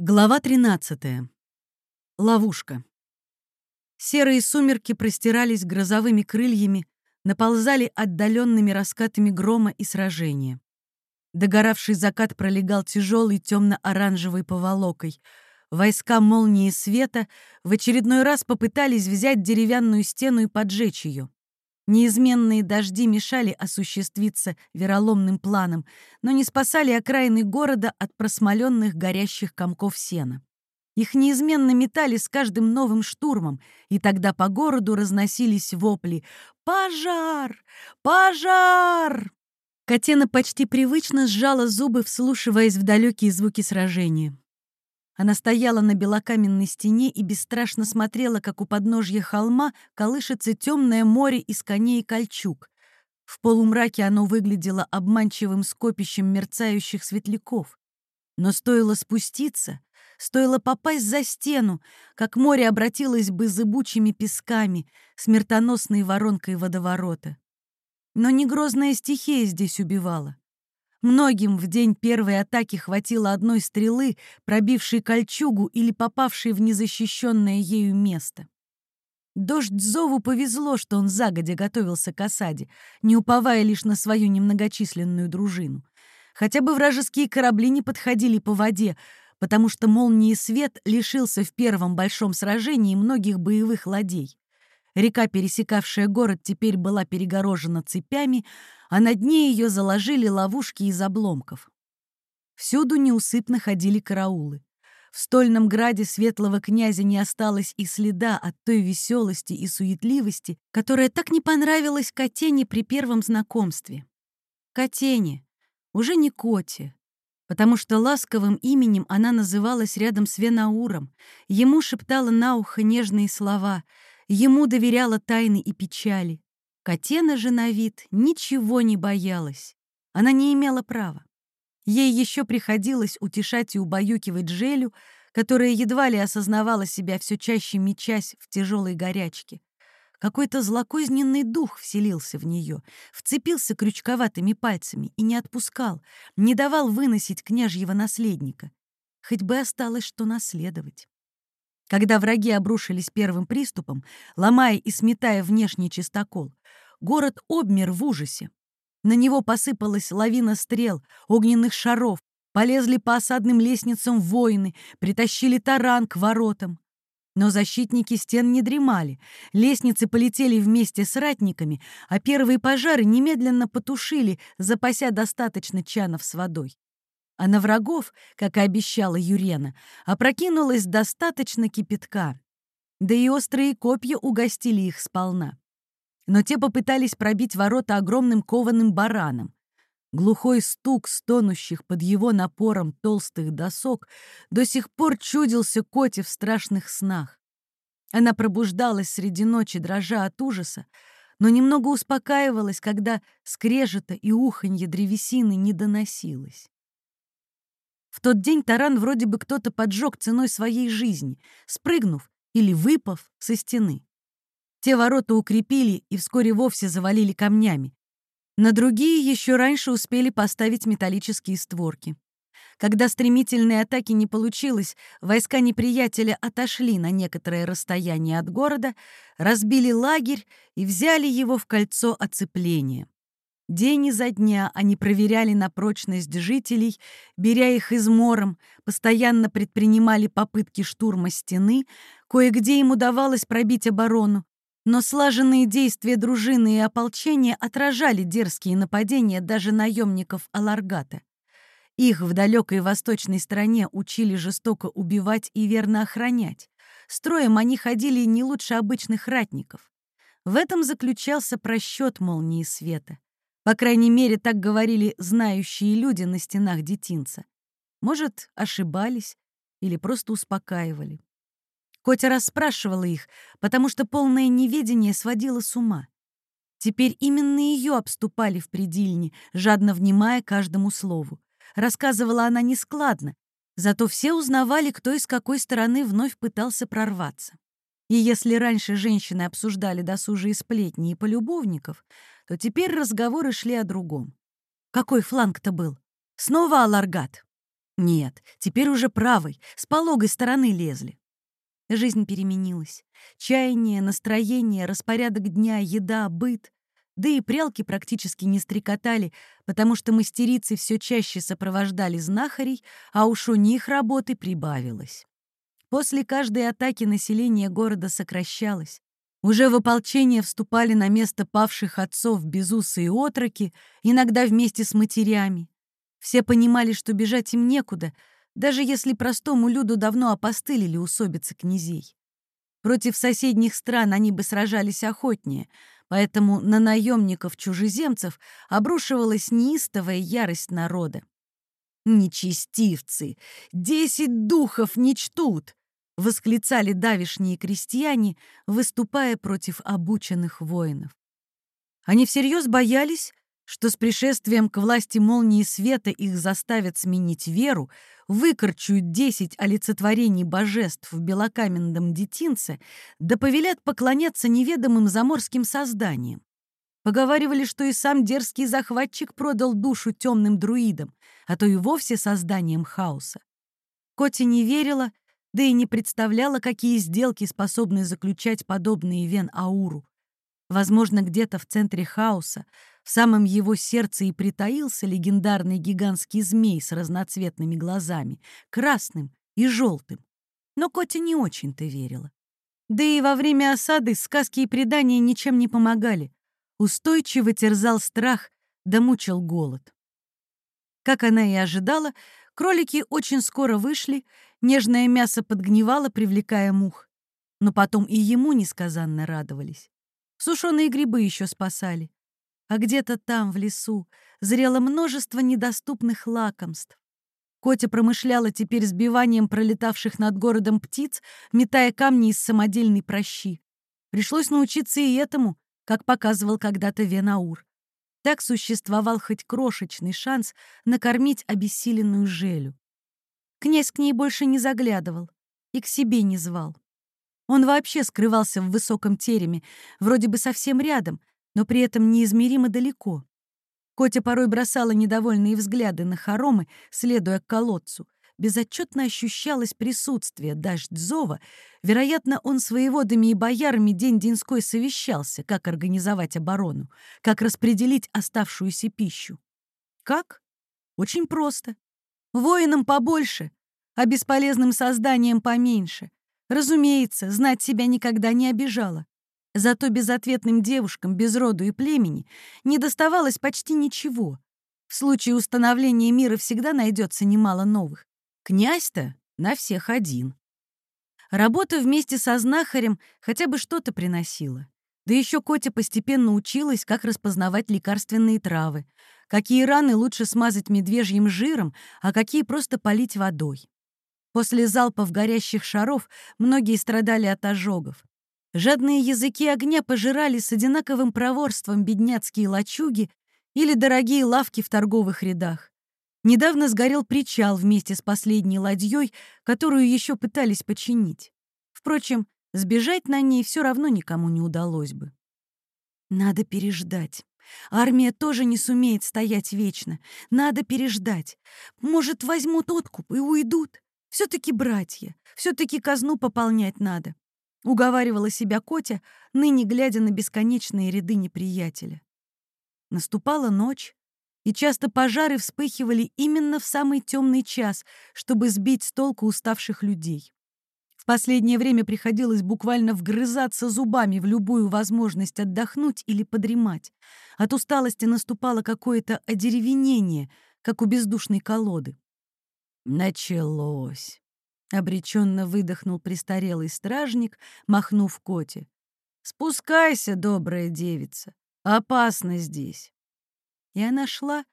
Глава 13. Ловушка. Серые сумерки простирались грозовыми крыльями, наползали отдаленными раскатами грома и сражения. Догоравший закат пролегал тяжелой темно-оранжевой поволокой. Войска молнии света в очередной раз попытались взять деревянную стену и поджечь ее. Неизменные дожди мешали осуществиться вероломным планам, но не спасали окраины города от просмоленных горящих комков сена. Их неизменно метали с каждым новым штурмом, и тогда по городу разносились вопли «Пожар! Пожар!». Катена почти привычно сжала зубы, вслушиваясь в далекие звуки сражения. Она стояла на белокаменной стене и бесстрашно смотрела, как у подножья холма колышется темное море из коней и кольчуг. В полумраке оно выглядело обманчивым скопищем мерцающих светляков. Но стоило спуститься, стоило попасть за стену, как море обратилось бы зыбучими песками, смертоносной воронкой водоворота. Но не грозная стихия здесь убивала. Многим в день первой атаки хватило одной стрелы, пробившей кольчугу или попавшей в незащищенное ею место. Дождь Зову повезло, что он загодя готовился к осаде, не уповая лишь на свою немногочисленную дружину. Хотя бы вражеские корабли не подходили по воде, потому что молнии свет лишился в первом большом сражении многих боевых ладей. Река, пересекавшая город, теперь была перегорожена цепями, а на дне ее заложили ловушки из обломков. Всюду неусыпно ходили караулы. В стольном граде светлого князя не осталось и следа от той веселости и суетливости, которая так не понравилась Катене при первом знакомстве. Катене, уже не Коте, потому что ласковым именем она называлась рядом с Венауром, ему шептала на ухо нежные слова — Ему доверяла тайны и печали. Катена же на вид ничего не боялась. Она не имела права. Ей еще приходилось утешать и убаюкивать Желю, которая едва ли осознавала себя все чаще мечась в тяжелой горячке. Какой-то злокозненный дух вселился в нее, вцепился крючковатыми пальцами и не отпускал, не давал выносить княжьего наследника. Хоть бы осталось что наследовать. Когда враги обрушились первым приступом, ломая и сметая внешний чистокол, город обмер в ужасе. На него посыпалась лавина стрел, огненных шаров, полезли по осадным лестницам воины, притащили таран к воротам. Но защитники стен не дремали, лестницы полетели вместе с ратниками, а первые пожары немедленно потушили, запася достаточно чанов с водой а на врагов, как и обещала Юрена, опрокинулось достаточно кипятка. Да и острые копья угостили их сполна. Но те попытались пробить ворота огромным кованым бараном. Глухой стук стонущих под его напором толстых досок до сих пор чудился Коте в страшных снах. Она пробуждалась среди ночи, дрожа от ужаса, но немного успокаивалась, когда скрежета и уханье древесины не доносилось. В тот день таран вроде бы кто-то поджег ценой своей жизни, спрыгнув или выпав со стены. Те ворота укрепили и вскоре вовсе завалили камнями. На другие еще раньше успели поставить металлические створки. Когда стремительной атаки не получилось, войска неприятеля отошли на некоторое расстояние от города, разбили лагерь и взяли его в кольцо оцепления. День изо дня они проверяли на прочность жителей, беря их измором, постоянно предпринимали попытки штурма стены, кое-где им удавалось пробить оборону, но слаженные действия дружины и ополчения отражали дерзкие нападения даже наемников Аларгата. Их в далекой восточной стране учили жестоко убивать и верно охранять. Строем они ходили не лучше обычных ратников. В этом заключался просчет молнии света. По крайней мере, так говорили знающие люди на стенах детинца. Может, ошибались или просто успокаивали. Котя расспрашивала их, потому что полное неведение сводило с ума. Теперь именно ее обступали в предильне, жадно внимая каждому слову. Рассказывала она нескладно, зато все узнавали, кто из какой стороны вновь пытался прорваться. И если раньше женщины обсуждали досужие сплетни и полюбовников, то теперь разговоры шли о другом. Какой фланг-то был? Снова Аларгат? Нет, теперь уже правой, с пологой стороны лезли. Жизнь переменилась. Чаяние, настроение, распорядок дня, еда, быт. Да и прялки практически не стрекотали, потому что мастерицы все чаще сопровождали знахарей, а уж у них работы прибавилось. После каждой атаки население города сокращалось. Уже в ополчение вступали на место павших отцов безусые отроки, иногда вместе с матерями. Все понимали, что бежать им некуда, даже если простому люду давно опостылили усобицы князей. Против соседних стран они бы сражались охотнее, поэтому на наемников-чужеземцев обрушивалась неистовая ярость народа. «Нечестивцы! Десять духов не чтут!» — восклицали давишние крестьяне, выступая против обученных воинов. Они всерьез боялись, что с пришествием к власти молнии света их заставят сменить веру, выкорчуют десять олицетворений божеств в белокаменном детинце, да повелят поклоняться неведомым заморским созданиям. Поговаривали, что и сам дерзкий захватчик продал душу темным друидам, а то и вовсе созданием хаоса. Коти не верила, да и не представляла, какие сделки способны заключать подобные Вен Ауру. Возможно, где-то в центре хаоса, в самом его сердце и притаился легендарный гигантский змей с разноцветными глазами, красным и желтым. Но Котя не очень-то верила. Да и во время осады сказки и предания ничем не помогали. Устойчиво терзал страх, да мучил голод. Как она и ожидала, кролики очень скоро вышли, нежное мясо подгнивало, привлекая мух. Но потом и ему несказанно радовались. Сушеные грибы еще спасали. А где-то там, в лесу, зрело множество недоступных лакомств. Котя промышляла теперь сбиванием пролетавших над городом птиц, метая камни из самодельной прощи. Пришлось научиться и этому, как показывал когда-то Венаур. Так существовал хоть крошечный шанс накормить обессиленную Желю. Князь к ней больше не заглядывал и к себе не звал. Он вообще скрывался в высоком тереме, вроде бы совсем рядом, но при этом неизмеримо далеко. Котя порой бросала недовольные взгляды на хоромы, следуя к колодцу. Безотчетно ощущалось присутствие Даждзова. Вероятно, он с воеводами и боярами день-деньской совещался, как организовать оборону, как распределить оставшуюся пищу. Как? Очень просто. Воинам побольше, а бесполезным созданиям поменьше. Разумеется, знать себя никогда не обижала. Зато безответным девушкам без роду и племени не доставалось почти ничего. В случае установления мира всегда найдется немало новых. Князь-то на всех один. Работа вместе со знахарем хотя бы что-то приносила. Да еще Котя постепенно училась, как распознавать лекарственные травы, какие раны лучше смазать медвежьим жиром, а какие просто полить водой. После залпов горящих шаров многие страдали от ожогов. Жадные языки огня пожирали с одинаковым проворством бедняцкие лачуги или дорогие лавки в торговых рядах. Недавно сгорел причал вместе с последней ладьей, которую еще пытались починить. Впрочем, сбежать на ней все равно никому не удалось бы. Надо переждать. Армия тоже не сумеет стоять вечно. Надо переждать. Может, возьмут откуп и уйдут. Все-таки братья, все-таки казну пополнять надо. Уговаривала себя Котя, ныне глядя на бесконечные ряды неприятеля. Наступала ночь, и часто пожары вспыхивали именно в самый темный час, чтобы сбить с толку уставших людей. Последнее время приходилось буквально вгрызаться зубами в любую возможность отдохнуть или подремать. От усталости наступало какое-то одеревенение, как у бездушной колоды. «Началось!» — обреченно выдохнул престарелый стражник, махнув коте. «Спускайся, добрая девица! Опасно здесь!» И она шла,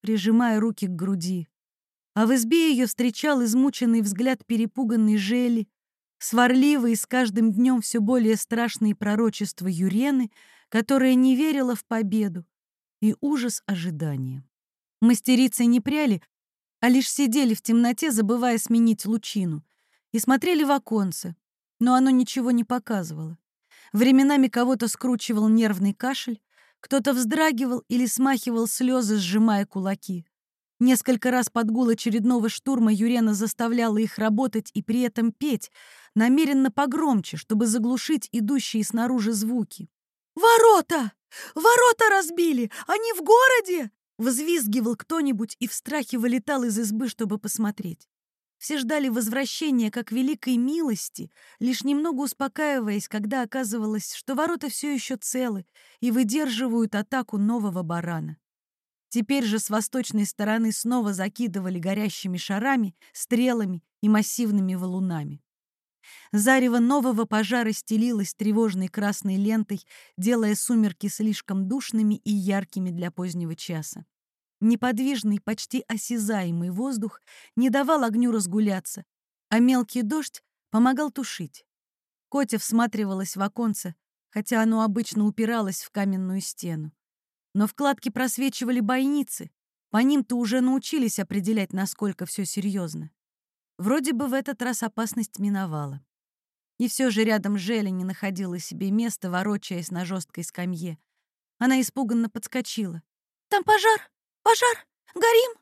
прижимая руки к груди. А в избе ее встречал измученный взгляд перепуганной Жели, сварливый с каждым днем все более страшные пророчества Юрены, которая не верила в победу, и ужас ожидания. Мастерицы не пряли, а лишь сидели в темноте, забывая сменить лучину, и смотрели в оконце, но оно ничего не показывало. Временами кого-то скручивал нервный кашель, кто-то вздрагивал или смахивал слезы, сжимая кулаки. Несколько раз под гул очередного штурма Юрена заставляла их работать и при этом петь, намеренно погромче, чтобы заглушить идущие снаружи звуки. «Ворота! Ворота разбили! Они в городе!» Взвизгивал кто-нибудь и в страхе вылетал из избы, чтобы посмотреть. Все ждали возвращения как великой милости, лишь немного успокаиваясь, когда оказывалось, что ворота все еще целы и выдерживают атаку нового барана. Теперь же с восточной стороны снова закидывали горящими шарами, стрелами и массивными валунами. Зарево нового пожара стелилось тревожной красной лентой, делая сумерки слишком душными и яркими для позднего часа. Неподвижный, почти осязаемый воздух не давал огню разгуляться, а мелкий дождь помогал тушить. Котя всматривалась в оконце, хотя оно обычно упиралось в каменную стену. Но вкладки просвечивали бойницы, по ним-то уже научились определять, насколько все серьезно. Вроде бы в этот раз опасность миновала. И все же рядом Желя не находила себе места, ворочаясь на жесткой скамье. Она испуганно подскочила. «Там пожар!» Пожар! Горим!»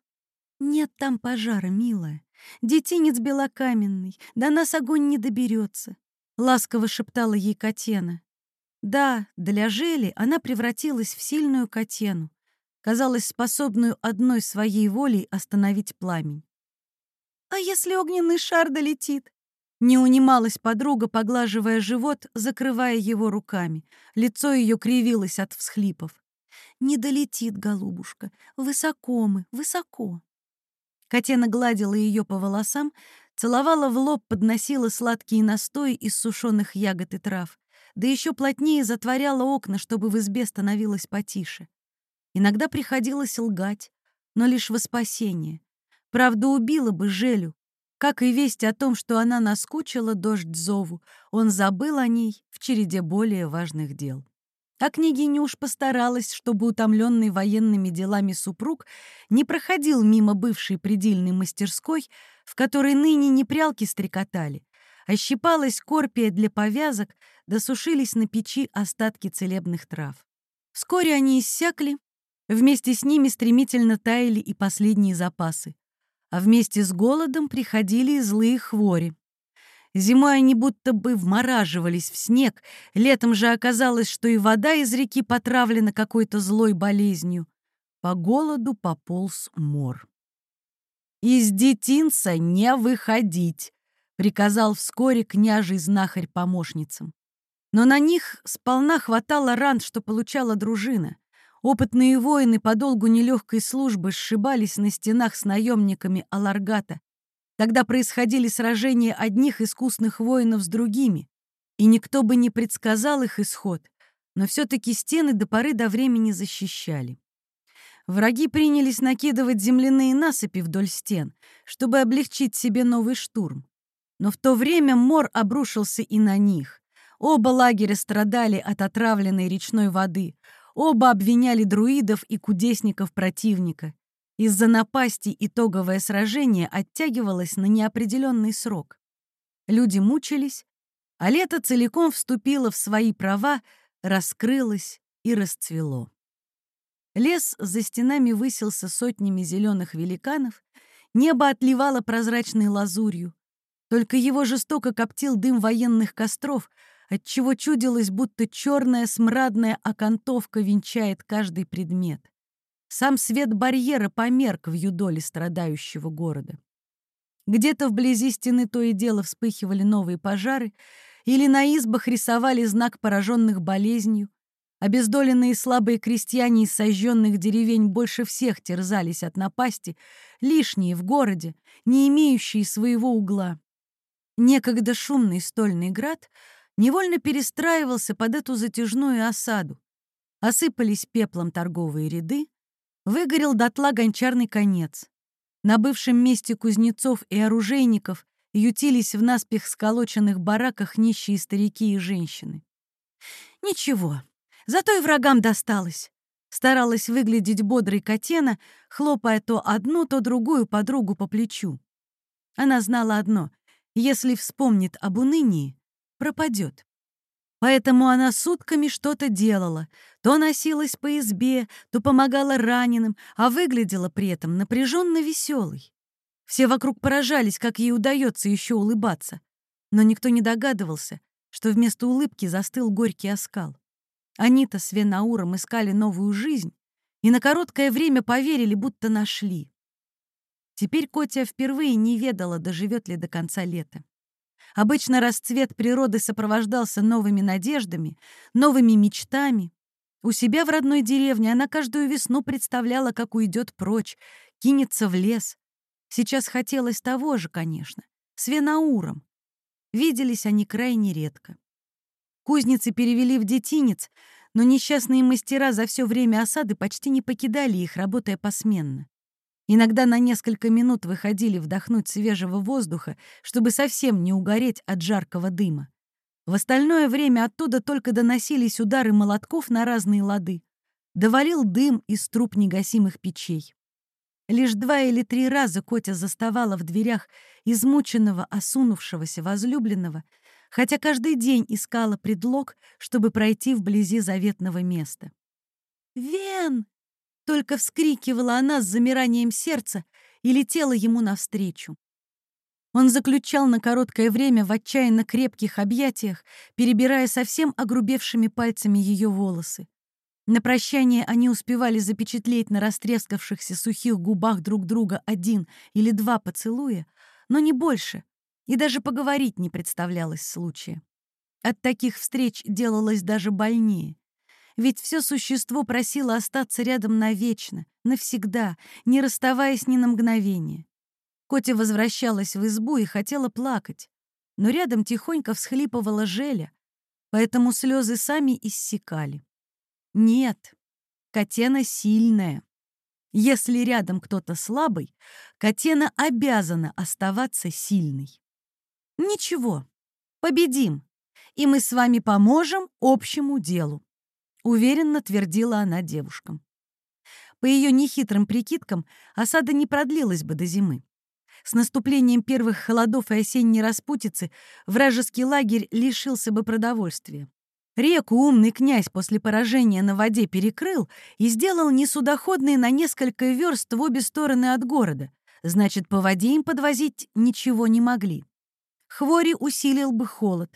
«Нет там пожара, милая. Детинец белокаменный, до нас огонь не доберется», — ласково шептала ей Катена. Да, для Жели она превратилась в сильную Катену, казалось, способную одной своей волей остановить пламень. «А если огненный шар долетит?» Не унималась подруга, поглаживая живот, закрывая его руками. Лицо ее кривилось от всхлипов. Не долетит, голубушка. Высоко мы, высоко. Котена гладила ее по волосам, целовала в лоб, подносила сладкие настои из сушеных ягод и трав, да еще плотнее затворяла окна, чтобы в избе становилось потише. Иногда приходилось лгать, но лишь во спасение. Правда, убила бы Желю. Как и весть о том, что она наскучила дождь зову, он забыл о ней в череде более важных дел. А княгиня уж постаралась, чтобы утомленный военными делами супруг не проходил мимо бывшей предельной мастерской, в которой ныне не прялки стрекотали, а щипалась корпия для повязок, досушились на печи остатки целебных трав. Вскоре они иссякли, вместе с ними стремительно таяли и последние запасы, а вместе с голодом приходили и злые хвори. Зимой они будто бы вмораживались в снег, летом же оказалось, что и вода из реки потравлена какой-то злой болезнью. По голоду пополз мор. «Из детинца не выходить», — приказал вскоре княжий знахарь помощницам. Но на них сполна хватало ран, что получала дружина. Опытные воины по долгу нелегкой службы сшибались на стенах с наемниками Аларгата, Тогда происходили сражения одних искусных воинов с другими, и никто бы не предсказал их исход, но все-таки стены до поры до времени защищали. Враги принялись накидывать земляные насыпи вдоль стен, чтобы облегчить себе новый штурм. Но в то время мор обрушился и на них. Оба лагеря страдали от отравленной речной воды, оба обвиняли друидов и кудесников противника, из-за напасти итоговое сражение оттягивалось на неопределенный срок. Люди мучились, а лето целиком вступило в свои права, раскрылось и расцвело. Лес за стенами высился сотнями зеленых великанов, небо отливало прозрачной лазурью. Только его жестоко коптил дым военных костров, отчего чудилось, будто черная смрадная окантовка венчает каждый предмет. Сам свет барьера померк в юдоле страдающего города. Где-то вблизи стены то и дело вспыхивали новые пожары, или на избах рисовали знак пораженных болезнью. Обездоленные слабые крестьяне из сожженных деревень больше всех терзались от напасти, лишние в городе, не имеющие своего угла. Некогда шумный стольный град невольно перестраивался под эту затяжную осаду. Осыпались пеплом торговые ряды, Выгорел дотла гончарный конец. На бывшем месте кузнецов и оружейников ютились в наспех сколоченных бараках нищие старики и женщины. Ничего, зато и врагам досталось. Старалась выглядеть бодрой Катена, хлопая то одну, то другую подругу по плечу. Она знала одно — если вспомнит об унынии, пропадет. Поэтому она сутками что-то делала. То носилась по избе, то помогала раненым, а выглядела при этом напряженно веселой. Все вокруг поражались, как ей удается еще улыбаться. Но никто не догадывался, что вместо улыбки застыл горький оскал. Они-то с Венауром искали новую жизнь и на короткое время поверили, будто нашли. Теперь Котя впервые не ведала, доживет ли до конца лета. Обычно расцвет природы сопровождался новыми надеждами, новыми мечтами. У себя в родной деревне она каждую весну представляла, как уйдет прочь, кинется в лес. Сейчас хотелось того же, конечно, с Венауром. Виделись они крайне редко. Кузницы перевели в детинец, но несчастные мастера за все время осады почти не покидали их, работая посменно. Иногда на несколько минут выходили вдохнуть свежего воздуха, чтобы совсем не угореть от жаркого дыма. В остальное время оттуда только доносились удары молотков на разные лады. Довалил дым из труб негасимых печей. Лишь два или три раза Котя заставала в дверях измученного, осунувшегося возлюбленного, хотя каждый день искала предлог, чтобы пройти вблизи заветного места. «Вен!» Только вскрикивала она с замиранием сердца и летела ему навстречу. Он заключал на короткое время в отчаянно крепких объятиях, перебирая совсем огрубевшими пальцами ее волосы. На прощание они успевали запечатлеть на растрескавшихся сухих губах друг друга один или два поцелуя, но не больше, и даже поговорить не представлялось случая. От таких встреч делалось даже больнее. Ведь все существо просило остаться рядом навечно, навсегда, не расставаясь ни на мгновение. Котя возвращалась в избу и хотела плакать, но рядом тихонько всхлипывала Желя, поэтому слезы сами иссякали. Нет, Котена сильная. Если рядом кто-то слабый, Котена обязана оставаться сильной. Ничего, победим, и мы с вами поможем общему делу. — уверенно твердила она девушкам. По ее нехитрым прикидкам, осада не продлилась бы до зимы. С наступлением первых холодов и осенней распутицы вражеский лагерь лишился бы продовольствия. Реку умный князь после поражения на воде перекрыл и сделал несудоходные на несколько верст в обе стороны от города. Значит, по воде им подвозить ничего не могли. Хвори усилил бы холод.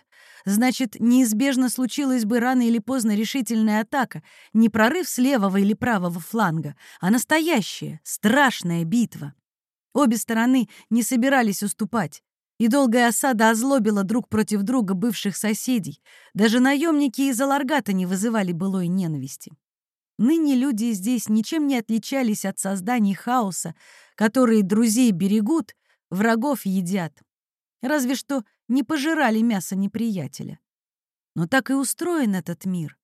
Значит, неизбежно случилась бы рано или поздно решительная атака, не прорыв с левого или правого фланга, а настоящая, страшная битва. Обе стороны не собирались уступать, и долгая осада озлобила друг против друга бывших соседей. Даже наемники из Аларгата не вызывали былой ненависти. Ныне люди здесь ничем не отличались от созданий хаоса, которые друзей берегут, врагов едят. Разве что не пожирали мясо неприятеля. Но так и устроен этот мир.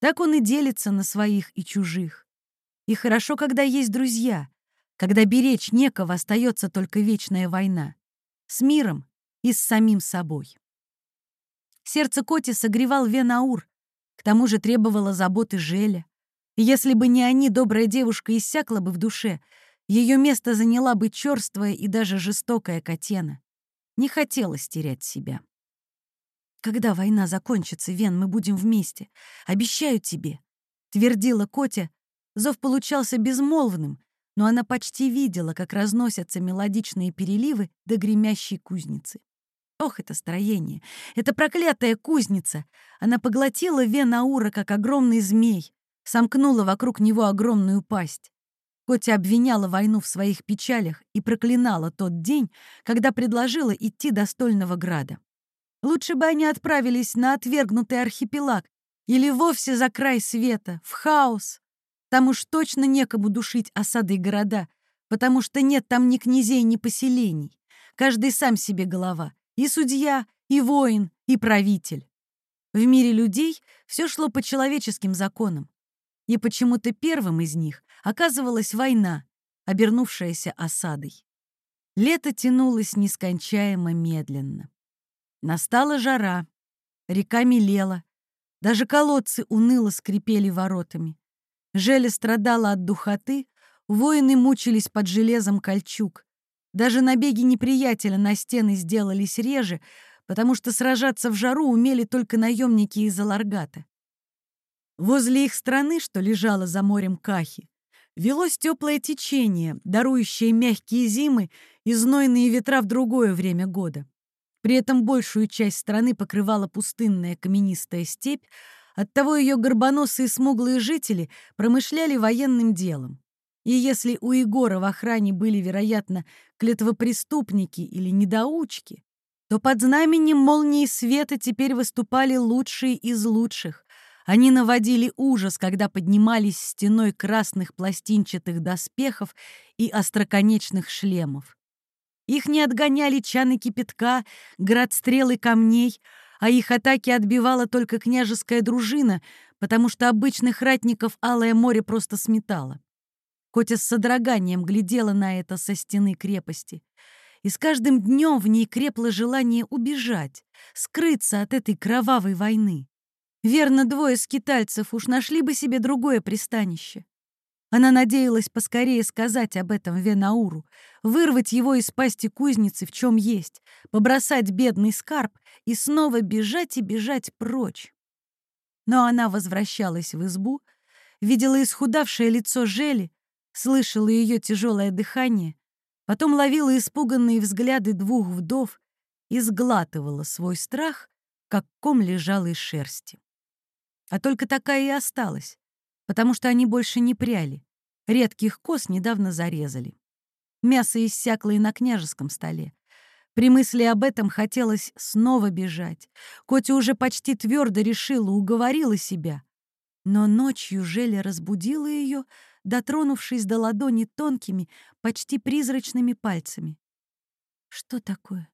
Так он и делится на своих и чужих. И хорошо, когда есть друзья, когда беречь некого остается только вечная война. С миром и с самим собой. Сердце Коти согревал Венаур, к тому же требовало заботы Желя. И если бы не они, добрая девушка иссякла бы в душе, ее место заняла бы черствая и даже жестокая Катена. Не хотелось терять себя. «Когда война закончится, Вен, мы будем вместе. Обещаю тебе», — твердила Котя. Зов получался безмолвным, но она почти видела, как разносятся мелодичные переливы до гремящей кузницы. Ох, это строение! Это проклятая кузница! Она поглотила Венаура, как огромный змей, сомкнула вокруг него огромную пасть. Котя обвиняла войну в своих печалях и проклинала тот день, когда предложила идти до Стольного Града. Лучше бы они отправились на отвергнутый архипелаг или вовсе за край света, в хаос. Там уж точно некому душить осады города, потому что нет там ни князей, ни поселений. Каждый сам себе голова. И судья, и воин, и правитель. В мире людей все шло по человеческим законам. И почему-то первым из них оказывалась война, обернувшаяся осадой. Лето тянулось нескончаемо медленно. Настала жара, река мелела, даже колодцы уныло скрипели воротами. Желя страдала от духоты, воины мучились под железом кольчуг. Даже набеги неприятеля на стены сделались реже, потому что сражаться в жару умели только наемники из Аларгата. Возле их страны, что лежало за морем Кахи, велось теплое течение, дарующее мягкие зимы и знойные ветра в другое время года. При этом большую часть страны покрывала пустынная каменистая степь, оттого ее горбоносые смуглые жители промышляли военным делом. И если у Егора в охране были, вероятно, клетвопреступники или недоучки, то под знаменем молнии света теперь выступали лучшие из лучших. Они наводили ужас, когда поднимались стеной красных пластинчатых доспехов и остроконечных шлемов. Их не отгоняли чаны кипятка, град стрелы камней, а их атаки отбивала только княжеская дружина, потому что обычных ратников Алое море просто сметало. Котя с содроганием глядела на это со стены крепости. И с каждым днем в ней крепло желание убежать, скрыться от этой кровавой войны. Верно, двое скитальцев уж нашли бы себе другое пристанище. Она надеялась поскорее сказать об этом Венауру, вырвать его из пасти кузницы в чем есть, побросать бедный скарб и снова бежать и бежать прочь. Но она возвращалась в избу, видела исхудавшее лицо Жели, слышала ее тяжелое дыхание, потом ловила испуганные взгляды двух вдов и сглатывала свой страх, как ком лежалой шерсти. А только такая и осталась, потому что они больше не пряли. Редких коз недавно зарезали. Мясо иссякло и на княжеском столе. При мысли об этом хотелось снова бежать. Котя уже почти твердо решила, уговорила себя. Но ночью Желя разбудила ее, дотронувшись до ладони тонкими, почти призрачными пальцами. «Что такое?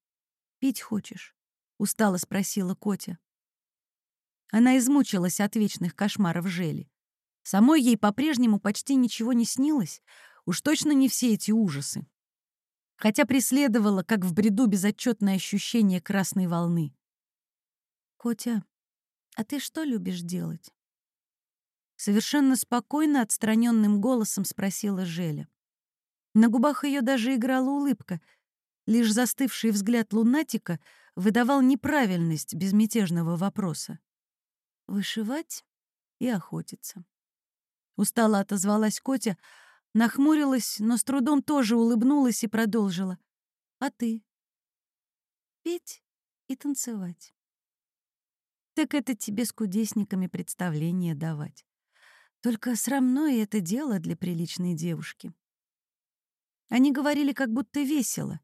Пить хочешь?» — устало спросила Котя. Она измучилась от вечных кошмаров Жели. Самой ей по-прежнему почти ничего не снилось, уж точно не все эти ужасы. Хотя преследовала, как в бреду, безотчетное ощущение красной волны. «Котя, а ты что любишь делать?» Совершенно спокойно, отстраненным голосом спросила Желя. На губах ее даже играла улыбка, лишь застывший взгляд лунатика выдавал неправильность безмятежного вопроса. «Вышивать и охотиться». Устало отозвалась Котя, нахмурилась, но с трудом тоже улыбнулась и продолжила. «А ты?» «Петь и танцевать». «Так это тебе с кудесниками представление давать. Только срамное это дело для приличной девушки». Они говорили как будто весело.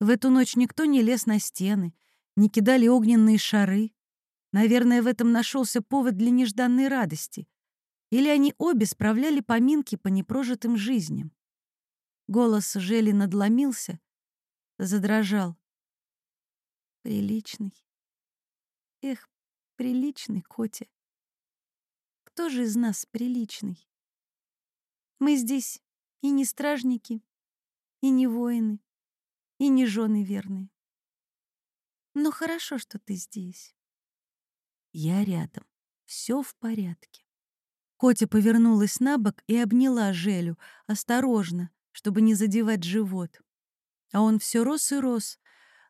В эту ночь никто не лез на стены, не кидали огненные шары. Наверное, в этом нашелся повод для нежданной радости или они обе справляли поминки по непрожитым жизням. Голос Жели надломился, задрожал. Приличный. Эх, приличный Котя. Кто же из нас приличный? Мы здесь и не стражники, и не воины, и не жены верные. Но хорошо, что ты здесь. Я рядом. Все в порядке. Котя повернулась на бок и обняла Желю, осторожно, чтобы не задевать живот. А он все рос и рос.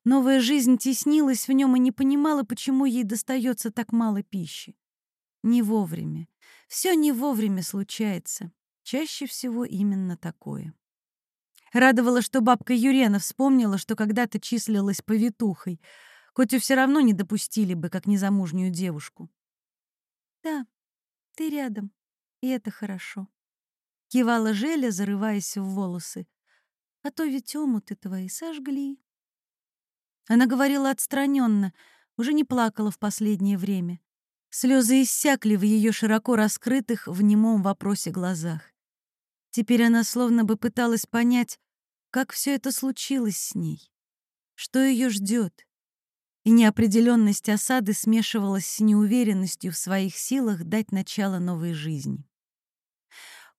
Новая жизнь теснилась в нем и не понимала, почему ей достается так мало пищи. Не вовремя. Все не вовремя случается. Чаще всего именно такое. Радовало, что бабка Юрена вспомнила, что когда-то числилась повитухой. Котю все равно не допустили бы, как незамужнюю девушку. «Да, ты рядом», и это хорошо. Кивала Желя, зарываясь в волосы. А то ведь омуты твои сожгли. Она говорила отстраненно, уже не плакала в последнее время. Слезы иссякли в ее широко раскрытых в немом вопросе глазах. Теперь она словно бы пыталась понять, как все это случилось с ней, что ее ждет. И неопределенность осады смешивалась с неуверенностью в своих силах дать начало новой жизни.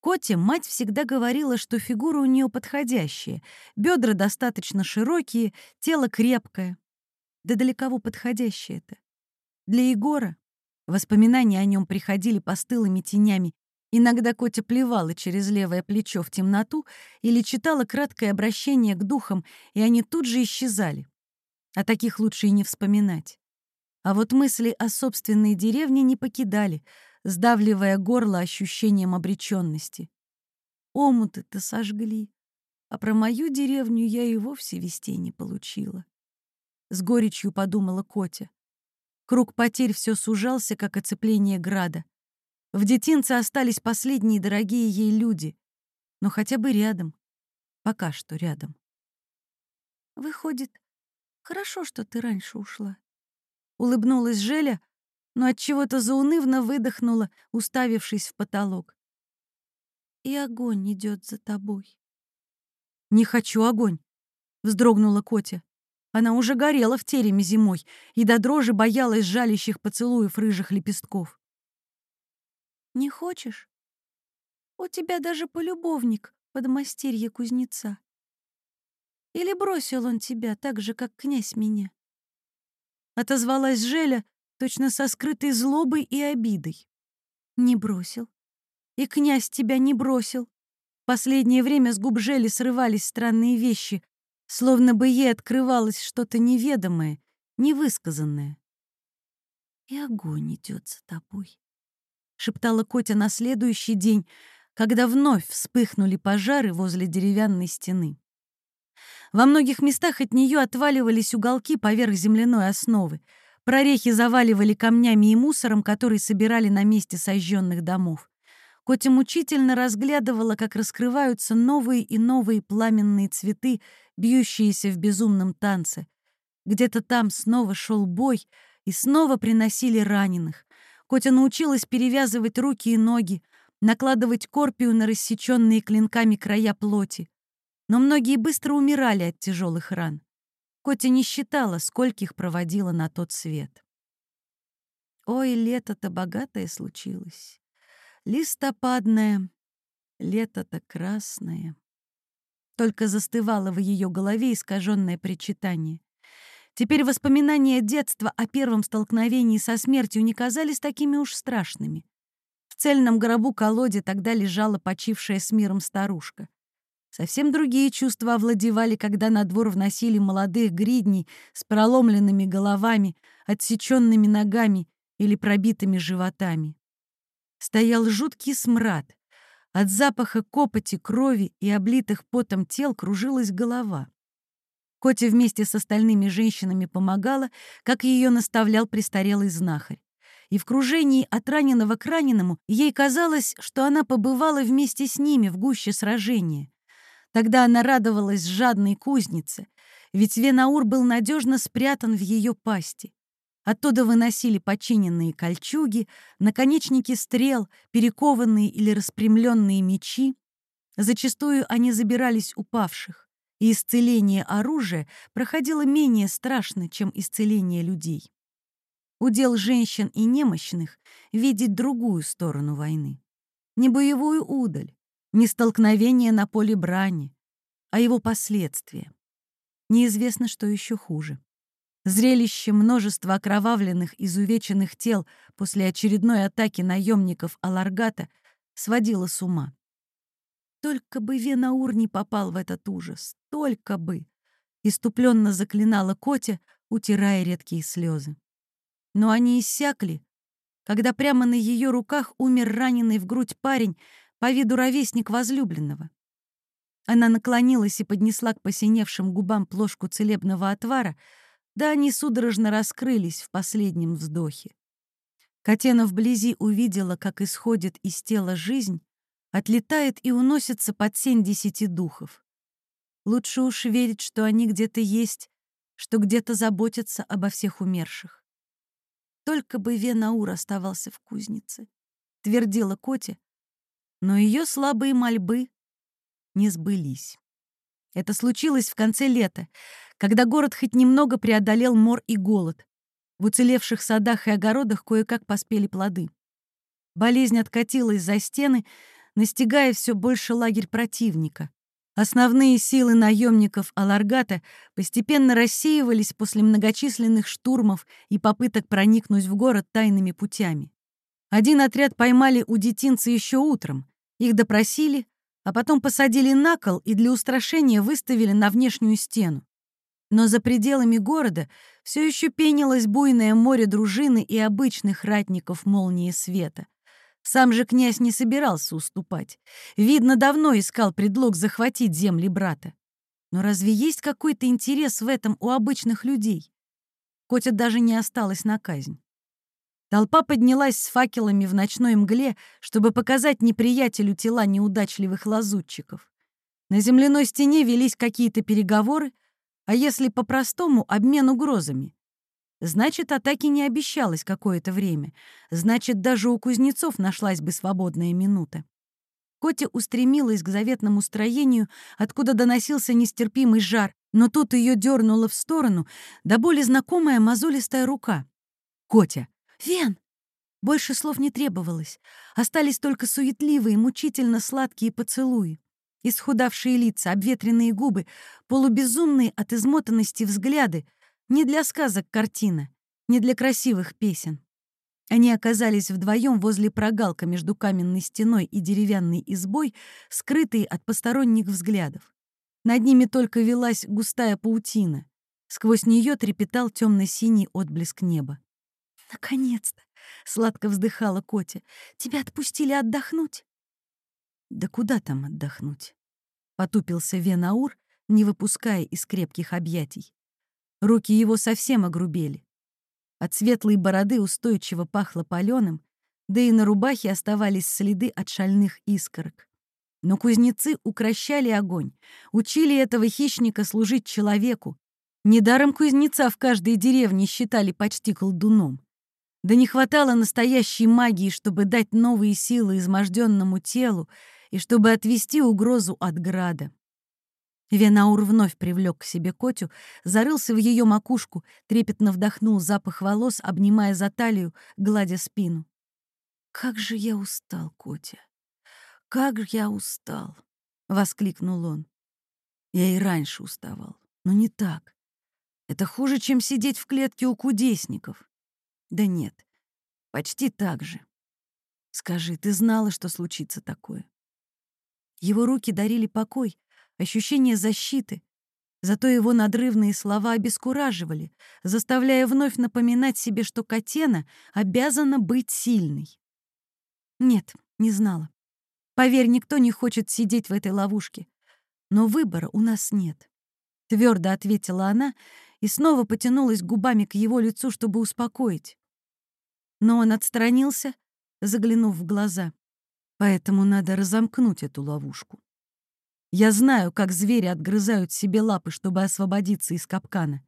Коте мать всегда говорила, что фигура у нее подходящая, бедра достаточно широкие, тело крепкое. Да далеково подходящее это. Для Егора воспоминания о нем приходили постылыми тенями. Иногда Котя плевала через левое плечо в темноту или читала краткое обращение к духам, и они тут же исчезали. О таких лучше и не вспоминать. А вот мысли о собственной деревне не покидали, сдавливая горло ощущением обреченности. Омуты-то сожгли, а про мою деревню я и вовсе вестей не получила. С горечью подумала Котя. Круг потерь все сужался, как оцепление града. В детинце остались последние дорогие ей люди, но хотя бы рядом. Пока что рядом. Выходит, хорошо, что ты раньше ушла. Улыбнулась Желя, но от чего-то заунывно выдохнула, уставившись в потолок. И огонь идет за тобой. Не хочу огонь, вздрогнула Котя. Она уже горела в тереме зимой и до дрожи боялась жалящих поцелуев рыжих лепестков. «Не хочешь? У тебя даже полюбовник подмастерье кузнеца. Или бросил он тебя так же, как князь меня?» Отозвалась Желя, точно со скрытой злобой и обидой. «Не бросил. И князь тебя не бросил. Последнее время с губ Жели срывались странные вещи, словно бы ей открывалось что-то неведомое, невысказанное. «И огонь идет за тобой», — шептала Котя на следующий день, когда вновь вспыхнули пожары возле деревянной стены. Во многих местах от нее отваливались уголки поверх земляной основы, прорехи заваливали камнями и мусором, который собирали на месте сожженных домов. Котя мучительно разглядывала, как раскрываются новые и новые пламенные цветы, бьющиеся в безумном танце. Где-то там снова шел бой, и снова приносили раненых. Котя научилась перевязывать руки и ноги, накладывать корпию на рассеченные клинками края плоти. Но многие быстро умирали от тяжелых ран. Котя не считала, скольких проводила на тот свет. Ой, лето-то богатое случилось. Листопадное, лето-то красное. Только застывало в ее голове искаженное причитание. Теперь воспоминания детства о первом столкновении со смертью не казались такими уж страшными. В цельном гробу-колоде тогда лежала почившая с миром старушка. Совсем другие чувства овладевали, когда на двор вносили молодых гридней с проломленными головами, отсеченными ногами или пробитыми животами стоял жуткий смрад. От запаха копоти, крови и облитых потом тел кружилась голова. Котя вместе с остальными женщинами помогала, как ее наставлял престарелый знахарь. И в кружении от раненого к раненому ей казалось, что она побывала вместе с ними в гуще сражения. Тогда она радовалась жадной кузнице, ведь Венаур был надежно спрятан в ее пасти. Оттуда выносили починенные кольчуги, наконечники стрел, перекованные или распрямленные мечи. Зачастую они забирались упавших, и исцеление оружия проходило менее страшно, чем исцеление людей. Удел женщин и немощных — видеть другую сторону войны. Не боевую удаль, не столкновение на поле брани, а его последствия. Неизвестно, что еще хуже. Зрелище множества окровавленных, изувеченных тел после очередной атаки наемников Аларгата сводило с ума. Только бы Венаур не попал в этот ужас, только бы! Иступленно заклинала Котя, утирая редкие слезы. Но они иссякли, когда прямо на ее руках умер раненый в грудь парень, по виду ровесник возлюбленного. Она наклонилась и поднесла к посиневшим губам плошку целебного отвара, да они судорожно раскрылись в последнем вздохе. Катена вблизи увидела, как исходит из тела жизнь, отлетает и уносится под сень десяти духов. Лучше уж верить, что они где-то есть, что где-то заботятся обо всех умерших. Только бы Венаур оставался в кузнице, твердила Котя, но ее слабые мольбы не сбылись. Это случилось в конце лета, когда город хоть немного преодолел мор и голод. В уцелевших садах и огородах кое-как поспели плоды. Болезнь откатилась за стены, настигая все больше лагерь противника. Основные силы наемников Аларгата постепенно рассеивались после многочисленных штурмов и попыток проникнуть в город тайными путями. Один отряд поймали у детинца еще утром. Их допросили, а потом посадили на кол и для устрашения выставили на внешнюю стену. Но за пределами города все еще пенилось буйное море дружины и обычных ратников молнии света. Сам же князь не собирался уступать. Видно, давно искал предлог захватить земли брата. Но разве есть какой-то интерес в этом у обычных людей? Котя даже не осталась на казнь. Толпа поднялась с факелами в ночной мгле, чтобы показать неприятелю тела неудачливых лазутчиков. На земляной стене велись какие-то переговоры, а если по-простому — обмен угрозами. Значит, атаки не обещалось какое-то время. Значит, даже у кузнецов нашлась бы свободная минута. Котя устремилась к заветному строению, откуда доносился нестерпимый жар, но тут ее дернула в сторону, да более знакомая мозолистая рука. «Котя! Вен!» Больше слов не требовалось. Остались только суетливые, мучительно сладкие поцелуи. Исхудавшие лица, обветренные губы, полубезумные от измотанности взгляды — не для сказок картина, не для красивых песен. Они оказались вдвоем возле прогалка между каменной стеной и деревянной избой, скрытые от посторонних взглядов. Над ними только велась густая паутина. Сквозь нее трепетал темно-синий отблеск неба. «Наконец-то!» — сладко вздыхала Котя. «Тебя отпустили отдохнуть?» «Да куда там отдохнуть?» — потупился Венаур, не выпуская из крепких объятий. Руки его совсем огрубели. От светлой бороды устойчиво пахло паленым, да и на рубахе оставались следы от шальных искорок. Но кузнецы укращали огонь, учили этого хищника служить человеку. Недаром кузнеца в каждой деревне считали почти колдуном. Да не хватало настоящей магии, чтобы дать новые силы изможденному телу и чтобы отвести угрозу от града. Венаур вновь привлек к себе Котю, зарылся в ее макушку, трепетно вдохнул запах волос, обнимая за талию, гладя спину. «Как же я устал, Котя! Как же я устал!» — воскликнул он. Я и раньше уставал, но не так. Это хуже, чем сидеть в клетке у кудесников. Да нет, почти так же. Скажи, ты знала, что случится такое? Его руки дарили покой, ощущение защиты. Зато его надрывные слова обескураживали, заставляя вновь напоминать себе, что Катена обязана быть сильной. Нет, не знала. Поверь, никто не хочет сидеть в этой ловушке. Но выбора у нас нет. Твердо ответила она и снова потянулась губами к его лицу, чтобы успокоить. Но он отстранился, заглянув в глаза. Поэтому надо разомкнуть эту ловушку. Я знаю, как звери отгрызают себе лапы, чтобы освободиться из капкана.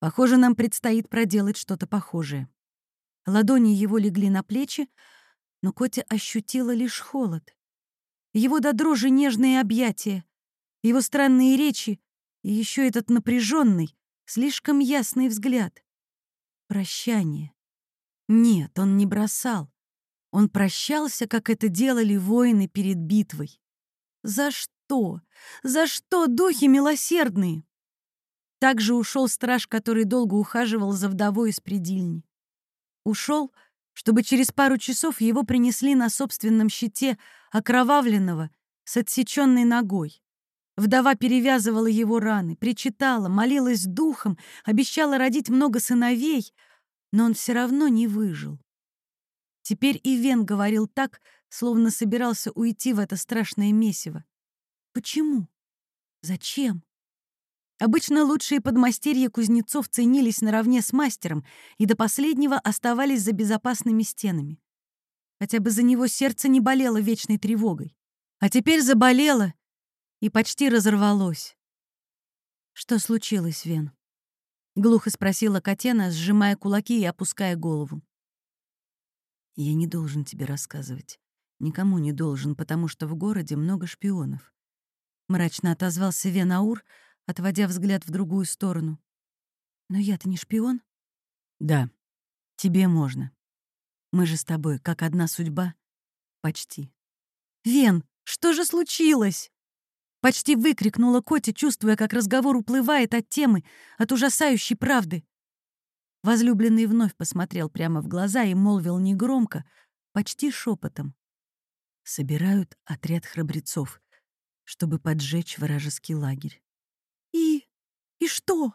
Похоже, нам предстоит проделать что-то похожее. Ладони его легли на плечи, но Котя ощутила лишь холод. Его до дрожи нежные объятия, его странные речи и еще этот напряженный, слишком ясный взгляд. Прощание. Нет, он не бросал. Он прощался, как это делали воины перед битвой. За что? За что, духи милосердные?» Также ушел страж, который долго ухаживал за вдовой из предильни. Ушел, чтобы через пару часов его принесли на собственном щите окровавленного с отсеченной ногой. Вдова перевязывала его раны, причитала, молилась духом, обещала родить много сыновей, но он все равно не выжил. Теперь и Вен говорил так, словно собирался уйти в это страшное месиво. Почему? Зачем? Обычно лучшие подмастерья кузнецов ценились наравне с мастером и до последнего оставались за безопасными стенами. Хотя бы за него сердце не болело вечной тревогой. А теперь заболело и почти разорвалось. «Что случилось, Вен?» — глухо спросила Катена, сжимая кулаки и опуская голову. «Я не должен тебе рассказывать. Никому не должен, потому что в городе много шпионов. — мрачно отозвался Венаур, отводя взгляд в другую сторону. «Но я-то не шпион?» «Да, тебе можно. Мы же с тобой, как одна судьба. Почти». «Вен, что же случилось?» Почти выкрикнула Котя, чувствуя, как разговор уплывает от темы, от ужасающей правды. Возлюбленный вновь посмотрел прямо в глаза и молвил негромко, почти шепотом. «Собирают отряд храбрецов чтобы поджечь вражеский лагерь. «И... И что?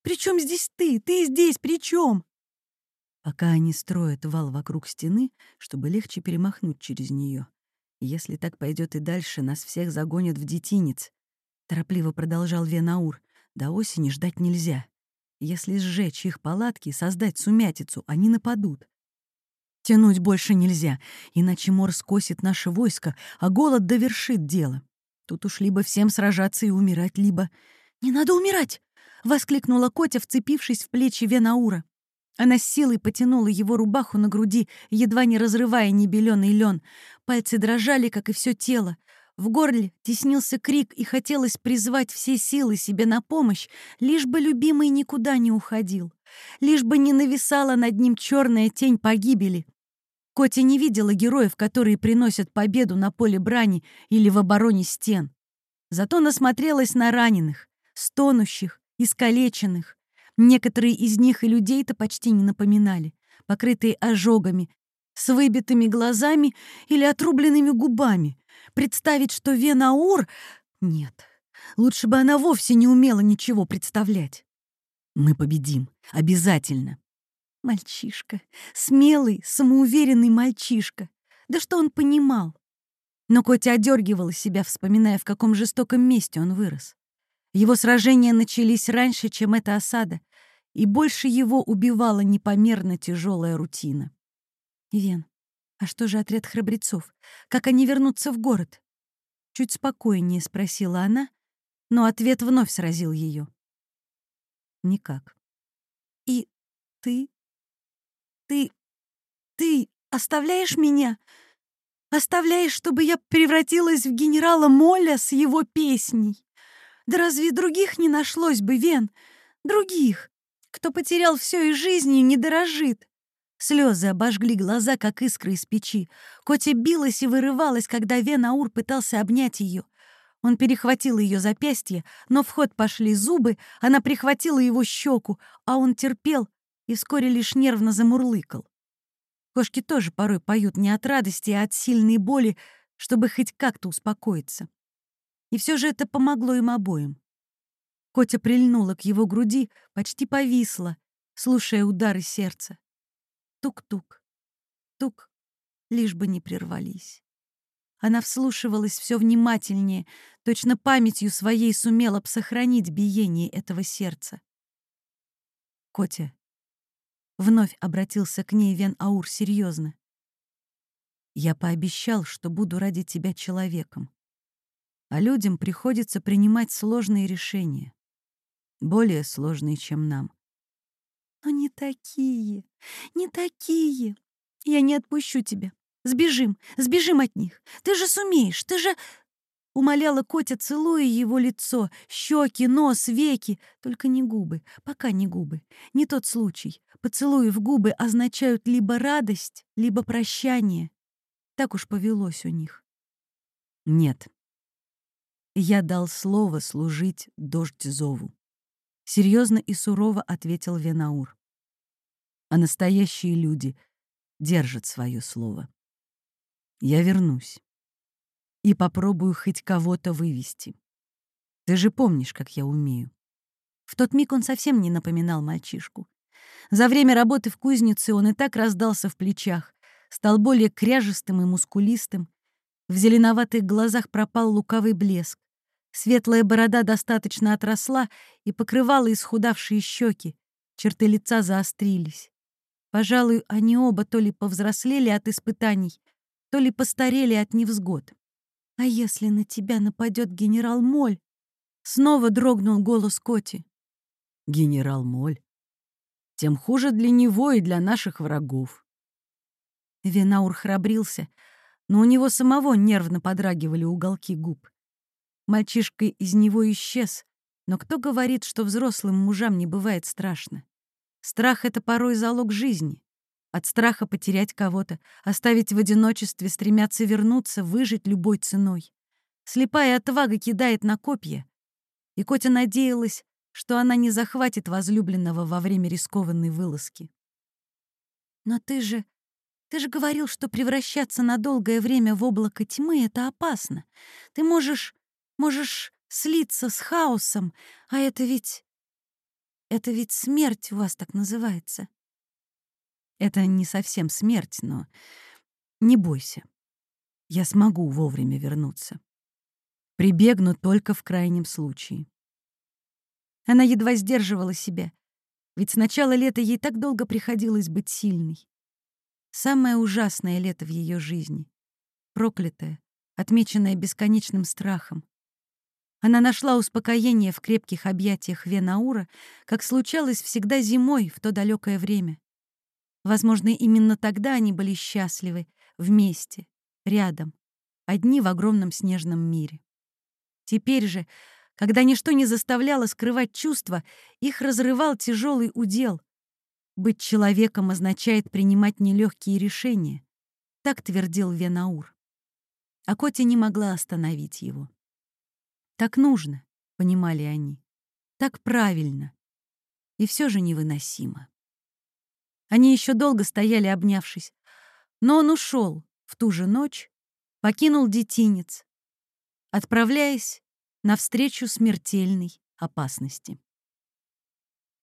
При чем здесь ты? Ты здесь при чем? Пока они строят вал вокруг стены, чтобы легче перемахнуть через нее. Если так пойдет и дальше, нас всех загонят в детинец. Торопливо продолжал Венаур. До осени ждать нельзя. Если сжечь их палатки, создать сумятицу, они нападут. Тянуть больше нельзя, иначе мор скосит наше войско, а голод довершит дело. Тут уж либо всем сражаться и умирать, либо... «Не надо умирать!» — воскликнула Котя, вцепившись в плечи Венаура. Она с силой потянула его рубаху на груди, едва не разрывая небелёный лен. Пальцы дрожали, как и все тело. В горле теснился крик, и хотелось призвать все силы себе на помощь, лишь бы любимый никуда не уходил, лишь бы не нависала над ним черная тень погибели. Котя не видела героев, которые приносят победу на поле брани или в обороне стен. Зато насмотрелась на раненых, стонущих, искалеченных. Некоторые из них и людей-то почти не напоминали, покрытые ожогами, с выбитыми глазами или отрубленными губами. Представить, что Венаур... Нет, лучше бы она вовсе не умела ничего представлять. Мы победим, обязательно. Мальчишка. Смелый, самоуверенный мальчишка. Да что он понимал? Но Котя одергивала себя, вспоминая, в каком жестоком месте он вырос. Его сражения начались раньше, чем эта осада, и больше его убивала непомерно тяжелая рутина. «Ивен, а что же отряд храбрецов? Как они вернутся в город?» Чуть спокойнее спросила она, но ответ вновь сразил ее. «Никак». «И ты ты... ты оставляешь меня? Оставляешь, чтобы я превратилась в генерала Моля с его песней? Да разве других не нашлось бы, Вен? Других, кто потерял все и жизнью не дорожит. Слезы обожгли глаза, как искры из печи. Котя билась и вырывалась, когда Вен Аур пытался обнять ее. Он перехватил ее запястье, но в ход пошли зубы, она прихватила его щеку, а он терпел, и вскоре лишь нервно замурлыкал. Кошки тоже порой поют не от радости, а от сильной боли, чтобы хоть как-то успокоиться. И все же это помогло им обоим. Котя прильнула к его груди, почти повисла, слушая удары сердца. Тук-тук, тук, лишь бы не прервались. Она вслушивалась все внимательнее, точно памятью своей сумела б сохранить биение этого сердца. «Котя, Вновь обратился к ней Вен Аур серьезно. «Я пообещал, что буду ради тебя человеком. А людям приходится принимать сложные решения. Более сложные, чем нам. Но не такие, не такие. Я не отпущу тебя. Сбежим, сбежим от них. Ты же сумеешь, ты же...» Умоляла Котя, целуя его лицо, щеки, нос, веки. Только не губы, пока не губы. Не тот случай. Поцелуи в губы означают либо радость, либо прощание. Так уж повелось у них. Нет. Я дал слово служить дождь зову. Серьезно и сурово ответил Венаур. А настоящие люди держат свое слово. Я вернусь и попробую хоть кого-то вывести. Ты же помнишь, как я умею. В тот миг он совсем не напоминал мальчишку. За время работы в кузнице он и так раздался в плечах, стал более кряжестым и мускулистым. В зеленоватых глазах пропал лукавый блеск. Светлая борода достаточно отросла и покрывала исхудавшие щеки. Черты лица заострились. Пожалуй, они оба то ли повзрослели от испытаний, то ли постарели от невзгод. «А если на тебя нападет генерал Моль?» Снова дрогнул голос Коти. «Генерал Моль? Тем хуже для него и для наших врагов». Венаур храбрился, но у него самого нервно подрагивали уголки губ. Мальчишка из него исчез, но кто говорит, что взрослым мужам не бывает страшно? Страх — это порой залог жизни. От страха потерять кого-то, оставить в одиночестве, стремятся вернуться, выжить любой ценой. Слепая отвага кидает на копья. И Котя надеялась, что она не захватит возлюбленного во время рискованной вылазки. «Но ты же... ты же говорил, что превращаться на долгое время в облако тьмы — это опасно. Ты можешь... можешь слиться с хаосом, а это ведь... Это ведь смерть у вас так называется. Это не совсем смерть, но не бойся. Я смогу вовремя вернуться. Прибегну только в крайнем случае. Она едва сдерживала себя, ведь с начала лета ей так долго приходилось быть сильной. Самое ужасное лето в ее жизни. Проклятое, отмеченное бесконечным страхом. Она нашла успокоение в крепких объятиях Венаура, как случалось всегда зимой в то далекое время. Возможно, именно тогда они были счастливы, вместе, рядом, одни в огромном снежном мире. Теперь же, когда ничто не заставляло скрывать чувства, их разрывал тяжелый удел. Быть человеком означает принимать нелегкие решения, так твердил Венаур. А Котя не могла остановить его. Так нужно, понимали они. Так правильно. И все же невыносимо. Они еще долго стояли, обнявшись. Но он ушел в ту же ночь, покинул детинец, отправляясь навстречу смертельной опасности.